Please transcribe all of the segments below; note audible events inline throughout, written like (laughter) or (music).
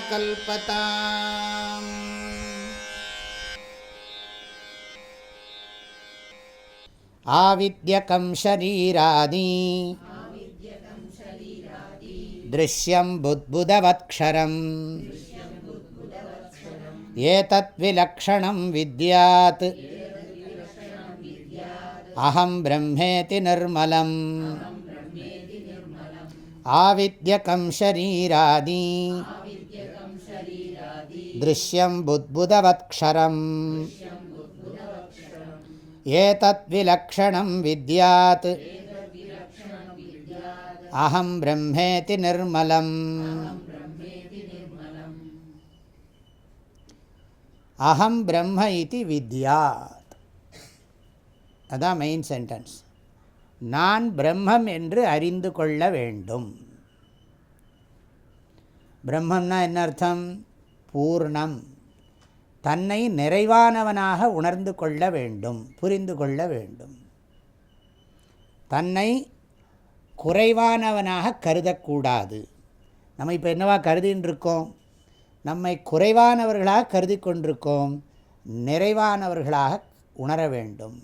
कल्पताम्। आविद्यकं शरीरादि। दृश्यं बुद्बुदवत्क्षरम्। एतद्विलक्षणं विद्यात्। अहं ब्रह्मेति निर्मलम् आविद्यकं शरीरादि दृश्यं बुद्बुदवत्क्षरम् एतद्विलक्षणं विद्यात् अहं ब्रह्मेति निर्मलम् அகம் பிரம்ம இது வித்யாத் அதான் மெயின் சென்டென்ஸ் நான் பிரம்மம் என்று அறிந்து கொள்ள வேண்டும் பிரம்மம்னா என்ன அர்த்தம்? பூர்ணம். தன்னை நிறைவானவனாக உணர்ந்து கொள்ள வேண்டும் புரிந்து கொள்ள வேண்டும். தன்னை குறைவானவனாக கருதக்கூடாது. நம்ம இப்போ என்னவா கருதின்னு இருக்கோம் நம்மை குறைவானவர்களாக கருதி கொண்டிருக்கோம் நிறைவானவர்களாக உணர வேண்டும்.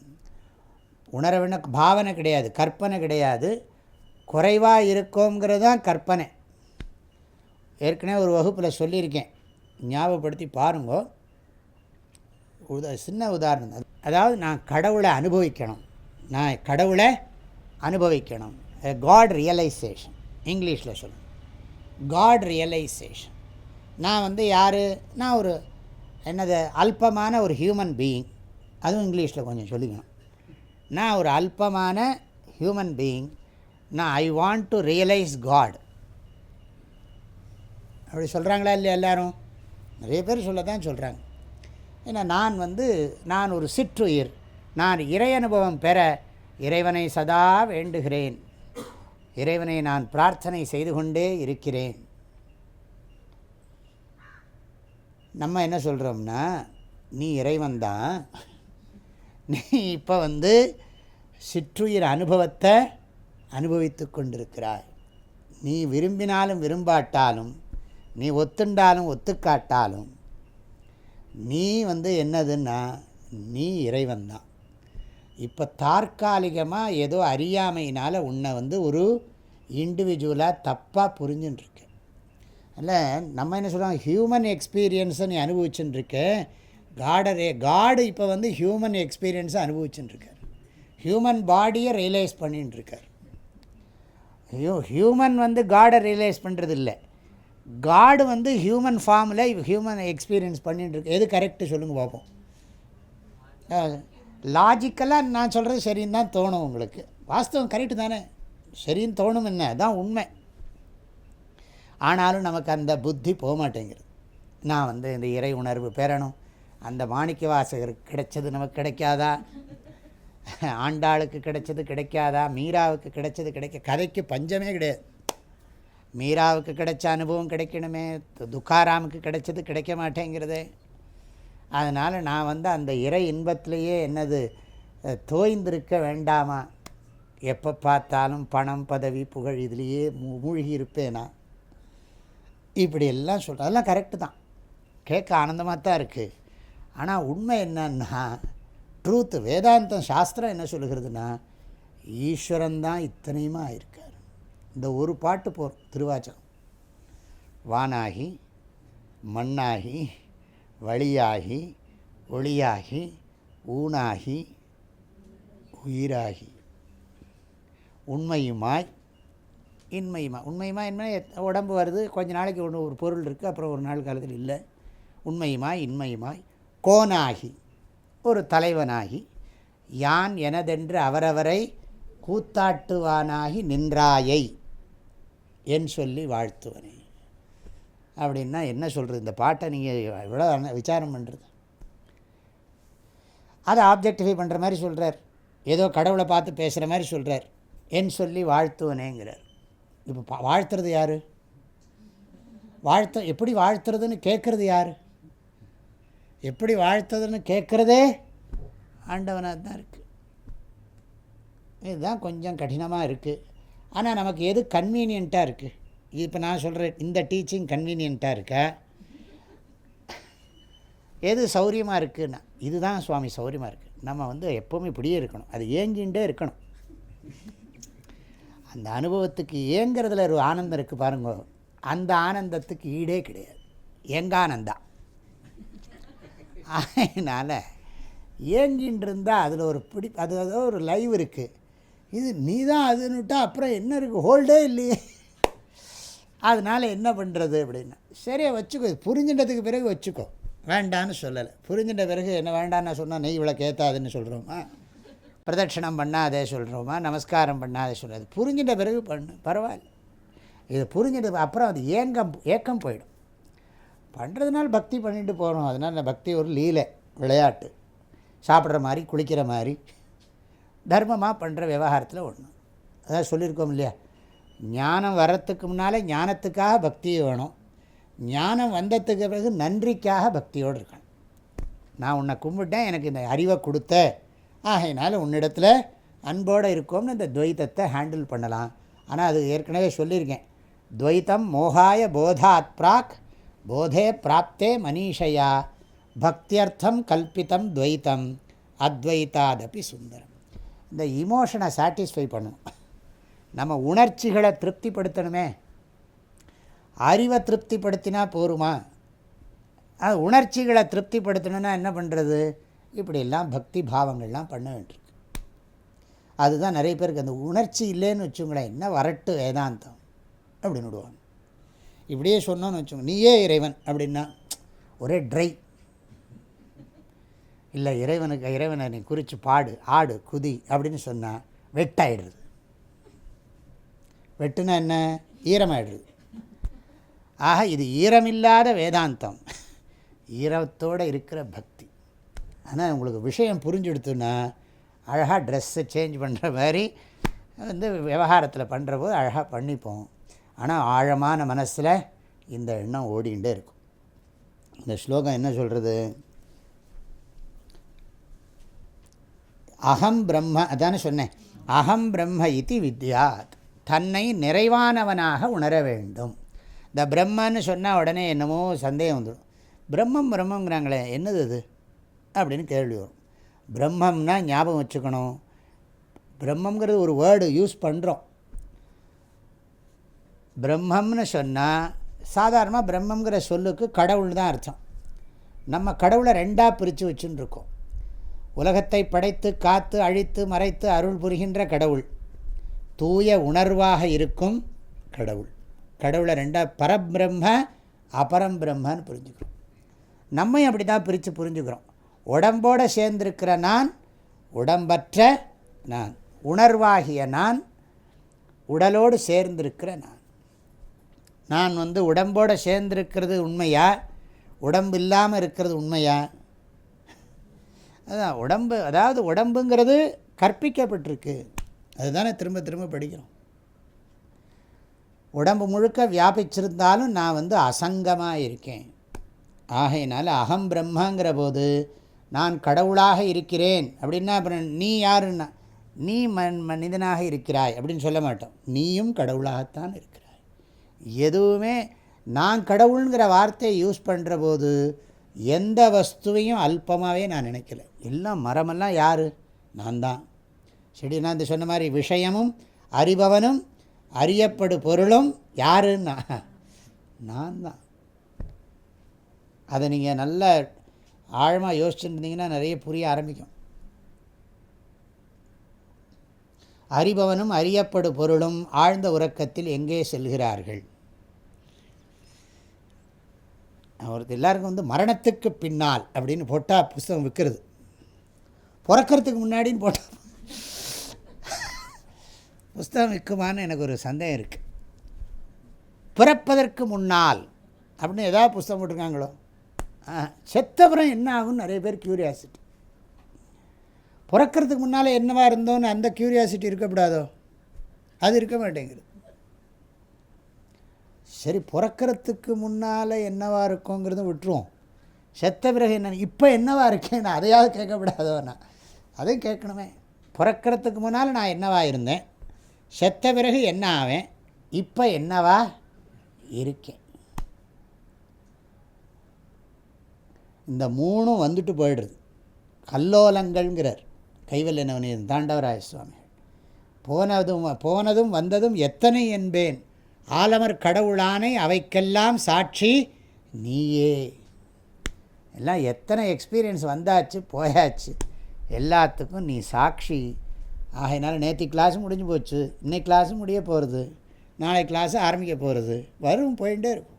உணர வேண்டும் பாவனை கிடையாது கற்பனை கிடையாது. குறைவாக இருக்கோங்கிறது தான் கற்பனை. ஏற்கனவே ஒரு வகுப்பில் சொல்லியிருக்கேன். ஞாபகப்படுத்தி பாருங்கோ. உத சின்ன உதாரணம். அதாவது நான் கடவுளை அனுபவிக்கணும். நான் கடவுளை அனுபவிக்கணும். காட் ரியலைசேஷன் இங்கிலீஷில் சொல்லணும் காட் ரியலைசேஷன் நான் வந்து யார்? நான் ஒரு என்னது அல்பமான ஒரு ஹியூமன் பீயிங் அதுவும் இங்கிலீஷில் கொஞ்சம் சொல்லிக்கணும். நான் ஒரு அல்பமான ஹியூமன் பீயிங் நான் I want to realise God அப்படி சொல்கிறாங்களா இல்லையா எல்லோரும்? நிறைய பேர் சொல்ல தான் சொல்கிறாங்க ஏன்னா நான் வந்து நான் ஒரு சிற்றுயிர். நான் இறை அனுபவம் பெற இறைவனை சதா வேண்டுகிறேன். இறைவனை நான் பிரார்த்தனை செய்து கொண்டே இருக்கிறேன். நம்ம என்ன சொல்கிறோம்னா நீ இறைவன் தான். நீ இப்போ வந்து சிற்றுயிர் அனுபவத்தை அனுபவித்து கொண்டிருக்கிறாய். நீ விரும்பினாலும் விரும்பாட்டாலும் நீ ஒத்துண்டாலும் ஒத்துக்காட்டாலும் நீ வந்து என்னதுன்னா நீ இறைவன் தான் இப்போ தற்காலிகமாக ஏதோ அறியாமையினால் உன்னை வந்து ஒரு இண்டிவிஜுவலாக தப்பாக புரிஞ்சுட்டுருக்க இல்லை நம்ம என்ன சொல்கிறோம் ஹியூமன் எக்ஸ்பீரியன்ஸை நீ அனுபவிச்சுட்டுருக்க காடரே காடு இப்போ வந்து ஹியூமன் எக்ஸ்பீரியன்ஸை அனுபவிச்சுட்டுருக்கார் ஹியூமன் பாடியை ரியலைஸ் பண்ணிட்டுருக்கார் ஹியூ ஹியூமன் வந்து காடை ரியலைஸ் பண்ணுறது இல்லை காடு வந்து ஹியூமன் ஃபார்மில் ஹியூமன் எக்ஸ்பீரியன்ஸ் பண்ணிட்டுருக்கு எது கரெக்டு சொல்லுங்கள் பார்ப்போம் லாஜிக்கலாக நான் சொல்கிறது சரின்னு தான் தோணும் உங்களுக்கு. வாஸ்தவம் கரெக்டு தானே? சரின்னு தோணும் என்ன? தான் உண்மை. ஆனாலும் நமக்கு அந்த புத்தி போக மாட்டேங்கிறது நான் வந்து இந்த இறை உணர்வு பெறணும். அந்த மாணிக்க வாசகருக்கு கிடைச்சது நமக்கு கிடைக்காதா? ஆண்டாளுக்கு கிடைச்சது கிடைக்காதா? மீராவுக்கு கிடைச்சது கிடைக்க கதைக்கு பஞ்சமே கிடையாது. மீராவுக்கு கிடைச்ச அனுபவம் கிடைக்கணுமே துக்காராமுக்கு கிடைச்சது கிடைக்க மாட்டேங்கிறதே. அதனால் நான் வந்து அந்த இறை இன்பத்திலேயே என்னது தோய்ந்திருக்க வேண்டாமா? எப்போ பார்த்தாலும் பணம் பதவி புகழ் இதுலேயே மூழ்கி இருப்பேனா இப்படி எல்லாம் சொல்கிறேன் அதெல்லாம் கரெக்டு தான். கேட்க ஆனந்தமாக தான் இருக்குது ஆனால் உண்மை என்னன்னா ட்ரூத்து வேதாந்தம் சாஸ்திரம் என்ன சொல்லுகிறதுனா ஈஸ்வரன் தான் இத்தனையுமா இருக்கார் இந்த ஒரு பாட்டு போகிறோம் திருவாச்சகம். வானாகி மண்ணாகி வழியாகி ஒளியாகி ஊனாகி உயிராகி. உண்மையுமாய் இன்மையுமா? உண்மையுமா இன்மை உடம்பு வருது கொஞ்ச நாளைக்கு ஒன்று ஒரு பொருள் இருக்குது அப்புறம் ஒரு நாள் காலத்தில் இல்லை. உண்மையுமாய் இன்மையுமாய் கோனாகி ஒரு தலைவனாகி யான் எனதென்று அவரவரை கூத்தாட்டுவானாகி நின்றாயை. என் சொல்லி வாழ்த்துவனே. அப்படின்னா என்ன சொல்கிறது இந்த பாட்டை நீங்கள் இவ்வளோ விசாரம் பண்ணுறது அதை ஆப்ஜெக்டிஃபை பண்ணுற மாதிரி சொல்கிறார் ஏதோ கடவுளை பார்த்து பேசுகிற மாதிரி சொல்கிறார் என் சொல்லி வாழ்த்துவனேங்கிறார். இப்போ வாழ்த்துறது யார்? வாழ்த்த எப்படி வாழ்த்துறதுன்னு கேட்குறது யார்? எப்படி வாழ்த்துறதுன்னு கேட்குறதே ஆண்டவனாக தான் இருக்குது இதுதான் கொஞ்சம் கடினமாக இருக்குது ஆனால் நமக்கு எது கன்வீனியண்ட்டாக இருக்குது இப்போ நான் சொல்கிறேன் இந்த டீச்சிங் கன்வீனியண்ட்டாக இருக்கா? எது சௌரியமாக இருக்குன்னா இதுதான் சுவாமி சௌரியமாக இருக்குது நம்ம வந்து எப்போவுமே இப்படியே இருக்கணும். அது ஏங்கிண்டே இருக்கணும். அந்த அனுபவத்துக்கு ஏங்கிறதுல ஒரு ஆனந்தம் இருக்குது பாருங்க. அந்த ஆனந்தத்துக்கு ஈடே கிடையாது. எங்கானந்தா அதனால் ஏங்கின்னு இருந்தால் அதில் ஒரு பிடி அது ஏதோ ஒரு லைவ் இருக்குது இது நீ தான் அதுன்னுட்டா அப்புறம் என்ன இருக்குது ஹோல்டே இல்லையே. அதனால் என்ன பண்ணுறது அப்படின்னா. சரியா வச்சுக்கோ. இது புரிஞ்சின்றதுக்கு பிறகு வச்சுக்கோ. வேண்டான்னு சொல்லலை. புரிஞ்சின்ற பிறகு என்ன வேண்டான்னு சொன்னால் நெய் விளக்கு ஏற்றாதுன்னு சொல்கிறோமா பிரதட்சணம் பண்ணாதே சொல்கிறோமா நமஸ்காரம் பண்ணாதே சொல்கிறது புரிஞ்சின்ற பிறகு பண்ணு. பரவாயில்ல. இது புரிஞ்சிட்டு அப்புறம் அது ஏங்கம் ஏக்கம் போயிடும். பண்ணுறதுனால பக்தி பண்ணிட்டு போகிறோம் அதனால் அந்த பக்தி ஒரு லீலை விளையாட்டு. சாப்பிட்ற மாதிரி குளிக்கிற மாதிரி. தர்மமாக பண்ணுற விவகாரத்தில் ஒன்று அதான் சொல்லியிருக்கோம் இல்லையா? ஞானம் வர்றதுக்கு முன்னால் ஞானத்துக்காக பக்தி வேணும். ஞானம் வந்ததுக்கு பிறகு நன்றிக்காக பக்தியோடு இருக்கணும். நான் உன்னை கும்பிட்டேன் எனக்கு இந்த அறிவை கொடுத்த. ஆகையினால உன்னிடத்தில் அன்போடு இருக்கோம்னு இந்த துவைத்தத்தை ஹேண்டில் பண்ணலாம். ஆனால் அது ஏற்கனவே சொல்லியிருக்கேன். துவைத்தம் மோகாய போதாத் பிராக் போதே பிராப்தே மனிஷையா. பக்தியர்த்தம் கல்பித்தம் துவைத்தம் அத்வைத்தாதபி சுந்தரம். இந்த இமோஷனை சாட்டிஸ்ஃபை பண்ணணும் நம்ம உணர்ச்சிகளை திருப்திப்படுத்தணுமே. அறிவை திருப்திப்படுத்தினா போருமா? அது உணர்ச்சிகளை திருப்திப்படுத்தணுன்னா என்ன பண்ணுறது இப்படியெல்லாம் பக்தி பாவங்கள்லாம் பண்ண வேண்டியிருக்கு. அதுதான் நிறைய பேருக்கு அந்த உணர்ச்சி இல்லைன்னு வச்சுங்களேன் என்ன வரட்டு வேதாந்தம் அப்படின்னு விடுவாங்க. இப்படியே சொன்னோன்னு வச்சுக்கோங்க நீயே இறைவன் அப்படின்னா ஒரே ட்ரை இல்லை இறைவனுக்கு இறைவனை நீ குறித்து பாடு ஆடு குதி அப்படின்னு சொன்னால் வெட்டாயிடுது வெட்டுனா என்ன? ஈரமாயிடுது ஆக இது ஈரமில்லாத வேதாந்தம். ஈரத்தோடு இருக்கிற பக்தி. ஆனால் உங்களுக்கு விஷயம் புரிஞ்செடுத்துன்னா அழகாக ட்ரெஸ்ஸை சேஞ்ச் பண்ணுற மாதிரி வந்து விவகாரத்தில் பண்ணுற போது அழகாக பண்ணிப்போம். ஆனால் ஆழமான மனசில் இந்த எண்ணம் ஓடிகிட்டே இருக்கும். இந்த ஸ்லோகம் என்ன சொல்கிறது அகம் பிரம்ம அதானே சொன்னேன். அகம் பிரம்ம இது வித்யாத். தன்னை நிறைவானவனாக உணர வேண்டும். இந்த பிரம்மன்னு சொன்னால் உடனே என்னமோ சந்தேகம் வந்துடும். பிரம்மம் பிரம்மங்கிறாங்களே என்னது அது? அப்படின்னு கேள்வி வரும். பிரம்மம்னா ஞாபகம் வச்சுக்கணும். பிரம்மங்கிறது ஒரு வேர்டு யூஸ் பண்ணுறோம் பிரம்மம்னு சொன்னால் சாதாரணமாக பிரம்மங்கிற சொல்லுக்கு கடவுள் தான் அர்த்தம். நம்ம கடவுளை ரெண்டாக பிரித்து வச்சுன்னு இருக்கோம். உலகத்தை படைத்து காத்து அழித்து மறைத்து அருள் புரிகின்ற கடவுள். தூய உணர்வாக இருக்கும் கடவுள். கடவுளை ரெண்டாக பரபிரம்ம அபரம் பிரம்மன்னு புரிஞ்சுக்கிறோம். நம்மையும் அப்படி தான் பிரித்து புரிஞ்சுக்கிறோம். உடம்போடு சேர்ந்திருக்கிற நான் உடம்பற்ற நான். உணர்வாகிய நான் உடலோடு சேர்ந்திருக்கிற நான். நான் வந்து உடம்போடு சேர்ந்திருக்கிறது உண்மையா? உடம்பு இல்லாமல் இருக்கிறது உண்மையா? அதுதான் உடம்பு அதாவது உடம்புங்கிறது கற்பிக்கப்பட்டிருக்கு. அதுதானே திரும்ப திரும்ப படிக்கிறோம். உடம்பு முழுக்க வியாபிச்சிருந்தாலும் நான் வந்து அசங்கமாக இருக்கேன். ஆகையினால அகம் பிரம்மங்கிற போது நான் கடவுளாக இருக்கிறேன். அப்படின்னா அப்புறம் நீ யாருன்னா? நீ மன் மனிதனாக இருக்கிறாய் அப்படின்னு சொல்ல மாட்டோம். நீயும் கடவுளாகத்தான் இருக்கிறாய். எதுவுமே நான் கடவுளுங்கிற வார்த்தையை யூஸ் பண்ணுற போது எந்த வஸ்துவையும் அல்பமாகவே நான் நினைக்கல. எல்லாம் மரமெல்லாம் யார்? நான் தான். செடினா நான் இந்த சொன்ன மாதிரி விஷயமும் அறிபவனும் அறியப்படு பொருளும் யாருன்னா? நான் தான். அதை நீங்கள் நல்ல ஆழமாக யோசிச்சுருந்தீங்கன்னா நிறைய புரிய ஆரம்பிக்கும். அறிபவனும் அறியப்படு பொருளும் ஆழ்ந்த உறக்கத்தில் எங்கே செல்கிறார்கள்? அவருக்கு எல்லாருக்கும் வந்து மரணத்துக்கு பின்னால் அப்படின்னு போட்டால் புஸ்தகம் விற்கிறது. பிறக்கிறதுக்கு முன்னாடின்னு போட்டால் புஸ்தகம் விற்குமான்னு எனக்கு ஒரு சந்தேகம் இருக்குது பிறப்பதற்கு முன்னால் அப்படின்னு ஏதாவது புஸ்தகம் போட்டிருக்காங்களோ? செத்தப்புறம் என்ன ஆகும்னு நிறைய பேர் க்யூரியாசிட்டி பிறக்கிறதுக்கு முன்னால் என்னவாக இருந்தோன்னு அந்த க்யூரியாசிட்டி இருக்கக்கூடாதோ? அது இருக்க மாட்டேங்குது. சரி பிறக்கிறதுக்கு முன்னால் என்னவா இருக்குங்கிறத விட்டுருவோம். செத்த பிறகு என்ன இப்போ என்னவா இருக்கேன் அதையாவது கேட்கக்கூடாதோ நான் அதையும் கேட்கணுமே. பிறக்கிறதுக்கு முன்னால் நான் என்னவா இருந்தேன்? செத்த பிறகு என்ன ஆவேன்? இப்போ என்னவா இருக்கேன்? இந்த மூணும் வந்துட்டு போயிடுறது. கல்லோலங்கள்ங்கிறார். கைவல்ய என்னவனே தாண்டவராய சுவாமிகள். போனதும் போனதும் வந்ததும் எத்தனை என்பேன்? ஆலமர் கடவுளானை அவைக்கெல்லாம் சாட்சி நீயே. எல்லாம் எத்தனை எக்ஸ்பீரியன்ஸ் வந்தாச்சு போயாச்சு. எல்லாத்துக்கும் நீ சாட்சி. ஆகையினால நேற்று கிளாஸ் முடிஞ்சு போச்சு. இன்னைக்கு கிளாஸும் முடிய போகிறது நாளை கிளாஸு ஆரம்பிக்க போகிறது வரும் போயிட்டே இருக்கும்.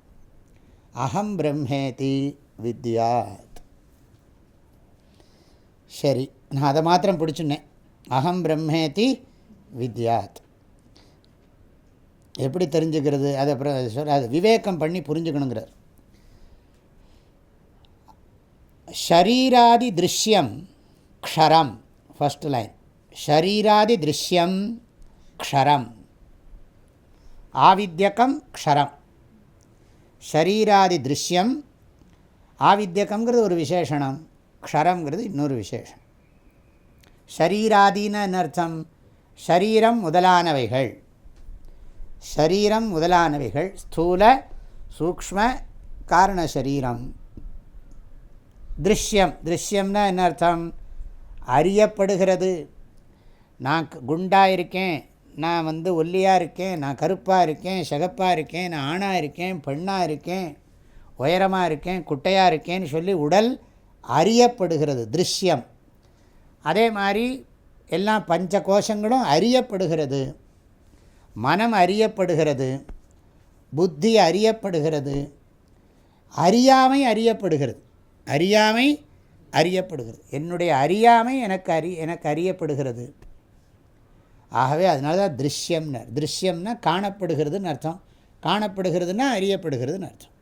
அகம் பிரம்மேதி வித்யாத். சரி நான் அதை மாத்திரம் பிடிச்சுன்னேன். அகம் பிரம்மேதி வித்யாத். எப்படி தெரிஞ்சுக்கிறது? அதை அப்புறம் சொல்ல அது விவேகம் பண்ணி புரிஞ்சுக்கணுங்கிறார். ஷரீராதி திருஷ்யம் க்ஷரம் ஃபஸ்ட் லைன் ஷரீராதி திருஷ்யம் க்ஷரம். ஆவித்யகம் க்ஷரம். ஷரீராதி திருஷ்யம் ஆவித்யகங்கிறது ஒரு விசேஷனம் க்ஷரங்கிறது இன்னொரு விசேஷம். ஷரீராதின்னு என்ன அர்த்தம்? ஷரீரம் முதலானவைகள். ஷரீரம் முதலானவைகள் ஸ்தூல சூக்ம காரண சரீரம். திருஷ்யம். திருஷ்யம்னா என்ன அர்த்தம்? அறியப்படுகிறது. நான் குண்டாக இருக்கேன் நான் வந்து ஒல்லியாக இருக்கேன் நான் கருப்பாக இருக்கேன் சிகப்பாக இருக்கேன் நான் ஆணாக இருக்கேன் பெண்ணாக இருக்கேன் உயரமாக இருக்கேன் குட்டையாக இருக்கேன்னு சொல்லி உடல் அறியப்படுகிறது திருஷ்யம். அதே மாதிரி எல்லா பஞ்ச கோஷங்களும் அறியப்படுகிறது. மனம் அறியப்படுகிறது புத்தி அறியப்படுகிறது அறியாமை அறியப்படுகிறது. அறியாமை அறியப்படுகிறது. என்னுடைய அறியாமை எனக்கு அறி எனக்கு அறியப்படுகிறது. ஆகவே அதனால தான் திருஷ்யம்னு திருஷ்யம்னா காணப்படுகிறதுன்னு அர்த்தம். காணப்படுகிறதுனா அறியப்படுகிறதுன்னு அர்த்தம்.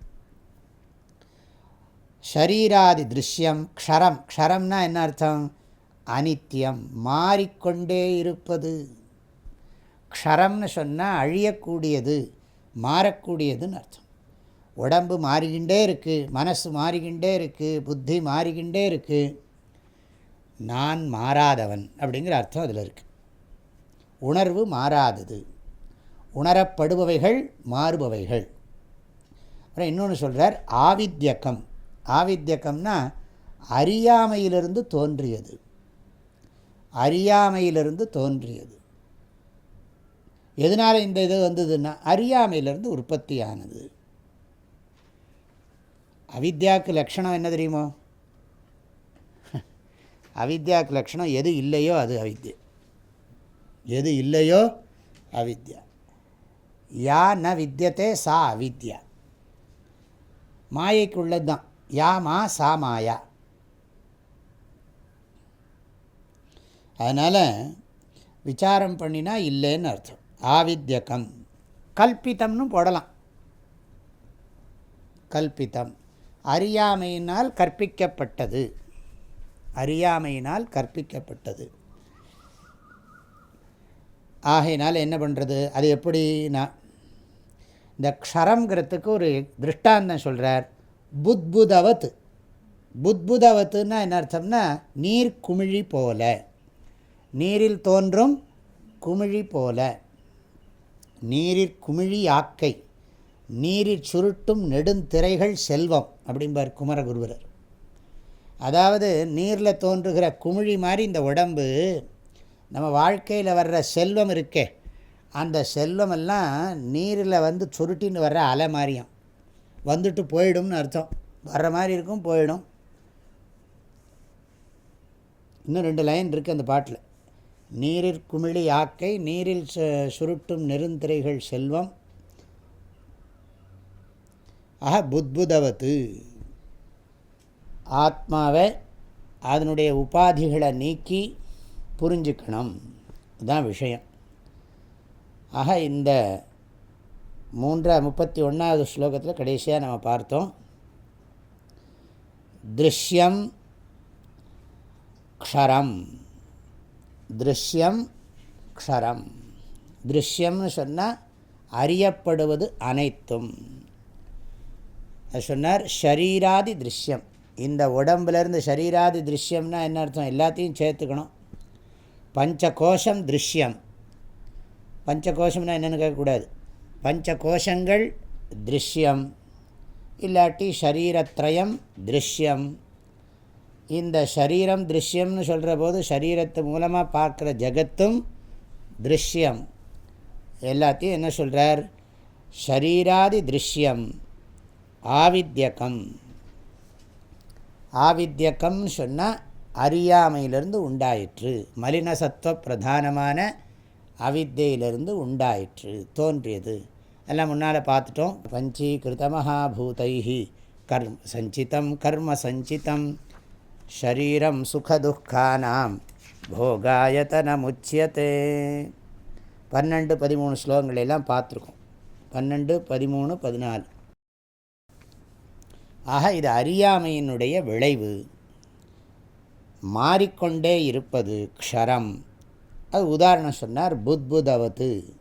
ஷரீராதி திருஷ்யம் க்ஷரம். க்ஷரம்னா என்ன அர்த்தம்? அனித்தியம். மாறிக்கொண்டே இருப்பது. க்ஷரம்னு சொன்னால் அழியக்கூடியது மாறக்கூடியதுன்னு அர்த்தம். உடம்பு மாறிக்கிண்டே இருக்குது மனசு மாறிக்கிண்டே இருக்குது புத்தி மாறிக்கிண்டே இருக்குது நான் மாறாதவன் அப்படிங்கிற அர்த்தம் அதில் இருக்குது உணர்வு மாறாதது. உணரப்படுபவைகள் மாறுபவைகள். அப்புறம் இன்னொன்று சொல்கிறார் ஆவித்யக்கம். ஆவித்யக்கம்னா அறியாமையிலிருந்து தோன்றியது. அறியாமையிலிருந்து தோன்றியது. எதனால் இந்த இது வந்ததுன்னா அறியாமையிலிருந்து உற்பத்தியானது. அவித்யாவுக்கு லக்ஷணம் என்ன தெரியுமோ? (laughs) அவித்யாவுக்கு லக்ஷணம் எது இல்லையோ அது அவித்யா. எது இல்லையோ அவித்யா. யா ந வித்தியத்தே சா அவித்யா. மாயைக்குள்ளது தான். யா மா சா மாயா. அதனால் விசாரம் பண்ணினா இல்லைன்னு அர்த்தம். ஆவித்யகம். கல்பித்தம்னு போடலாம். கல்பித்தம் அறியாமையினால் கற்பிக்கப்பட்டது. அறியாமையினால் கற்பிக்கப்பட்டது. ஆகையினால் என்ன பண்ணுறது அது எப்படின்னா இந்த க்ஷரங்கிறதுக்கு ஒரு திருஷ்டாந்தம் சொல்கிறார் புத்புதவத். புத்புதவத்துன்னா என்ன அர்த்தம்னா நீர் குமிழி போல. நீரில் தோன்றும் குமிழி போல. நீரிற் குமிழி ஆக்கை நீரிற் சுருட்டும் நெடுந்திரைகள் செல்வம் அப்படிம்பார் குமரகுருவரர். அதாவது நீரில் தோன்றுகிற குமிழி மாதிரி இந்த உடம்பு நம்ம வாழ்க்கையில் வர்ற செல்வம் இருக்கே அந்த செல்வமெல்லாம் நீரில் வந்து சுருட்டின்னு வர்ற அலை மாதிரியும் வந்துட்டு போயிடும்னு அர்த்தம். வர்ற மாதிரி இருக்கும் போயிடும். இன்னும் ரெண்டு லைன் இருக்குது அந்த பாட்டில். நீரிற் குமிழி யாக்கை நீரில் சுருட்டும் நெருந்திரைகள் செல்வம். ஆக புத்புதவத்து. ஆத்மாவை அதனுடைய உபாதிகளை நீக்கி புரிஞ்சுக்கணும். இதுதான் விஷயம். ஆக இந்த மூன்றா முப்பத்தி ஒன்றாவது ஸ்லோகத்தில் கடைசியாக நம்ம பார்த்தோம். திருஷ்யம் க்ஷரம். திருஷ்யம் க்ஷரம். திருஷ்யம்னு சொன்னால் அறியப்படுவது அனைத்தும். சொன்னார் ஷரீராதி திருஷ்யம். இந்த உடம்புலேருந்து ஷரீராதி திருஷ்யம்னா என்ன அர்த்தம்? எல்லாத்தையும் சேர்த்துக்கணும். பஞ்ச கோஷம் திருஷ்யம். பஞ்ச கோஷம்னா என்னென்னு கேட்கக்கூடாது. பஞ்ச கோஷங்கள் திருஷ்யம். இல்லாட்டி ஷரீரத்ரயம் திருஷ்யம். இந்த ஷரீரம் திருஷ்யம்னு சொல்கிற போது ஷரீரத்து மூலமாக பார்க்குற ஜகத்தும் திருஷ்யம். எல்லாத்தையும் என்ன சொல்கிறார் ஷரீராதி திருஷ்யம் ஆவித்யக்கம் ஆவித்யக்கம்னு சொன்னால் அறியாமையிலிருந்து உண்டாயிற்று மலினசத்துவ பிரதானமான அவித்தியிலிருந்து உண்டாயிற்று தோன்றியது. எல்லாம் முன்னால் பார்த்துட்டோம். பஞ்சீகிருத மகாபூதை கர்ம சஞ்சிதம் கர்ம சஞ்சிதம். ஷரீரம் சுகதுக்கானாம் போகாயத்தனமுச்சியத்தே பன்னெண்டு பதிமூணு ஸ்லோகங்களெல்லாம் பார்த்துருக்கோம். பன்னெண்டு பதிமூணு பதினாலு. ஆக இது அறியாமையினுடைய விளைவு. மாறிக்கொண்டே இருப்பது க்ஷரம். அது உதாரணம் சொன்னார் புத்புதவத்து.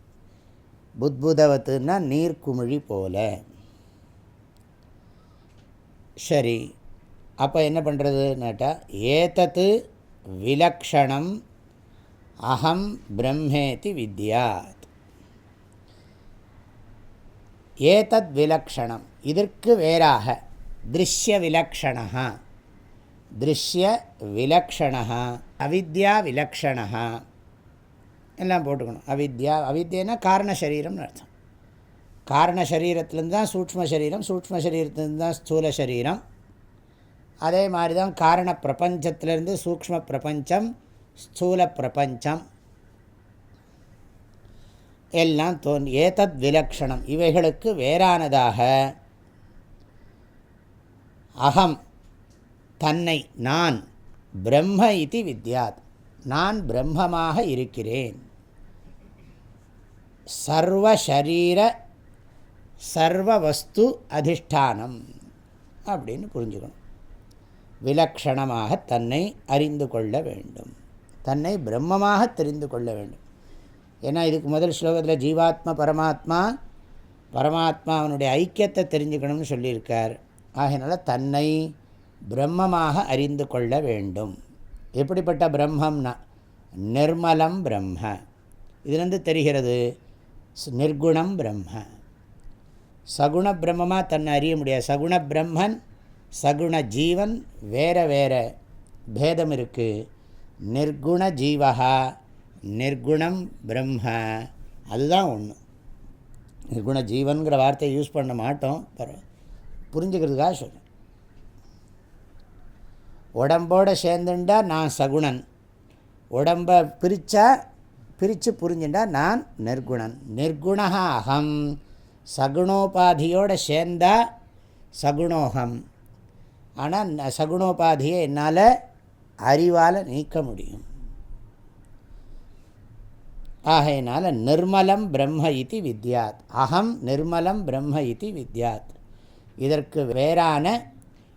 புத்புதவத்துன்னா நீர்க்குமிழி போல. சரி அப்போ என்ன பண்ணுறதுன்னாட்டா ஏதத்து விலக்ஷணம் அகம் பிரம்மேதி வித்யாத். ஏதத் விலக்ஷணம் இதற்கு வேறாக திருஷ்ய விலக்ஷணா திருஷ்ய விலக்ஷணா அவித்யா விலக்ஷணா எல்லாம் போட்டுக்கணும். அவித்யா அவித்யனா காரண சரீரம்னு அர்த்தம். காரண சரீரத்துலேருந்து தான் சூக்ம சரீரம் சூக்ம சரீரத்துலேருந்து தான் ஸ்தூல சரீரம். அதே மாதிரி தான் காரண பிரபஞ்சத்திலேருந்து சூக்ம பிரபஞ்சம் ஸ்தூல பிரபஞ்சம். எல்லாம் தோன் ஏதத் விலக்ஷணம். இவைகளுக்கு வேறானதாக அகம் தன்னை நான் பிரம்ம இது வித்யாத். நான் பிரம்மமாக இருக்கிறேன். சர்வசரீர சர்வ வஸ்து அதிஷ்டானம். அப்படின்னு புரிஞ்சுக்கணும். விலக்ஷணமாக தன்னை அறிந்து கொள்ள வேண்டும். தன்னை பிரம்மமாக தெரிந்து கொள்ள வேண்டும். ஏன்னா இதுக்கு முதல் ஸ்லோகத்தில் ஜீவாத்மா பரமாத்மா பரமாத்மா அவனுடைய ஐக்கியத்தை தெரிஞ்சுக்கணும்னு சொல்லியிருக்கார். ஆகையினால தன்னை பிரம்மமாக அறிந்து கொள்ள வேண்டும். எப்படிப்பட்ட பிரம்மம்னா நிர்மலம் பிரம்ம. இதுலேருந்து தெரிகிறது நிர்குணம் பிரம்ம. சகுண பிரம்மமாக தன்னை அறிய முடியாது. சகுண பிரம்மன் சகுண ஜீவன் வேறு வேறு பேதம் இருக்குது நிர்குண ஜீவகா நிர்குணம் பிரம்ம. அதுதான் ஒன்று நிர்குண ஜீவன்கிற வார்த்தையை யூஸ் பண்ண மாட்டோம். பரவ புரிஞ்சுக்கிறதுக்காக சொல்கிறேன் உடம்போடு சேர்ந்துண்டா நான் சகுணன். உடம்பை பிரித்தா பிரித்து புரிஞ்சுட்டா நான் நிர்குணன். நிர்குணா அகம். சகுணோபாதியோடு சேர்ந்தா சகுணோகம். ஆனால் சகுணோபாதியை என்னால் அறிவால் நீக்க முடியும். ஆகையினால் நிர்மலம் பிரம்ம இது வித்யாத். அகம் நிர்மலம் பிரம்ம இது வித்யாத். இதற்கு வேறான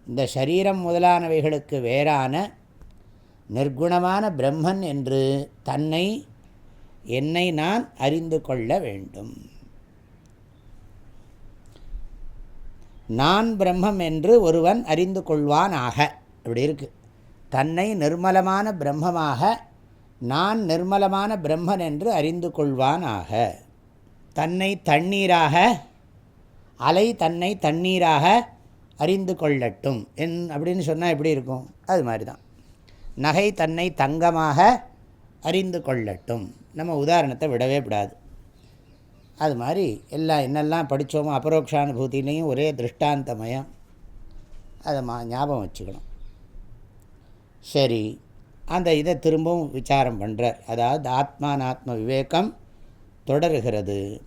இந்த சரீரம் முதலானவைகளுக்கு வேறான நிர்குணமான பிரம்மன் என்று தன்னை என்னை நான் அறிந்து கொள்ள வேண்டும். நான் பிரம்மம் என்று ஒருவன் அறிந்து கொள்வான் ஆக இப்படி இருக்குது தன்னை நிர்மலமான பிரம்மமாக நான் நிர்மலமான பிரம்மன் என்று அறிந்து கொள்வான் ஆக தன்னை தண்ணீராக அலை தன்னை தண்ணீராக அறிந்து கொள்ளட்டும். என் அப்படின்னு சொன்னால் எப்படி இருக்கும்? அது மாதிரி தான் நகை தன்னை தங்கமாக அறிந்து கொள்ளட்டும். நம்ம உதாரணத்தை விடவே விடாது அது மாதிரி எல்லாம் என்னெல்லாம் படித்தோமோ அபரோக்ஷானுபூத்திலையும் ஒரே திருஷ்டாந்தமயம். அதை மா ஞாபகம் வச்சுக்கணும். சரி அந்த இதை திரும்பவும் விசாரம் பண்ணுறார் அதாவது ஆத்மானாத்ம விவேகம் தொடருகிறது.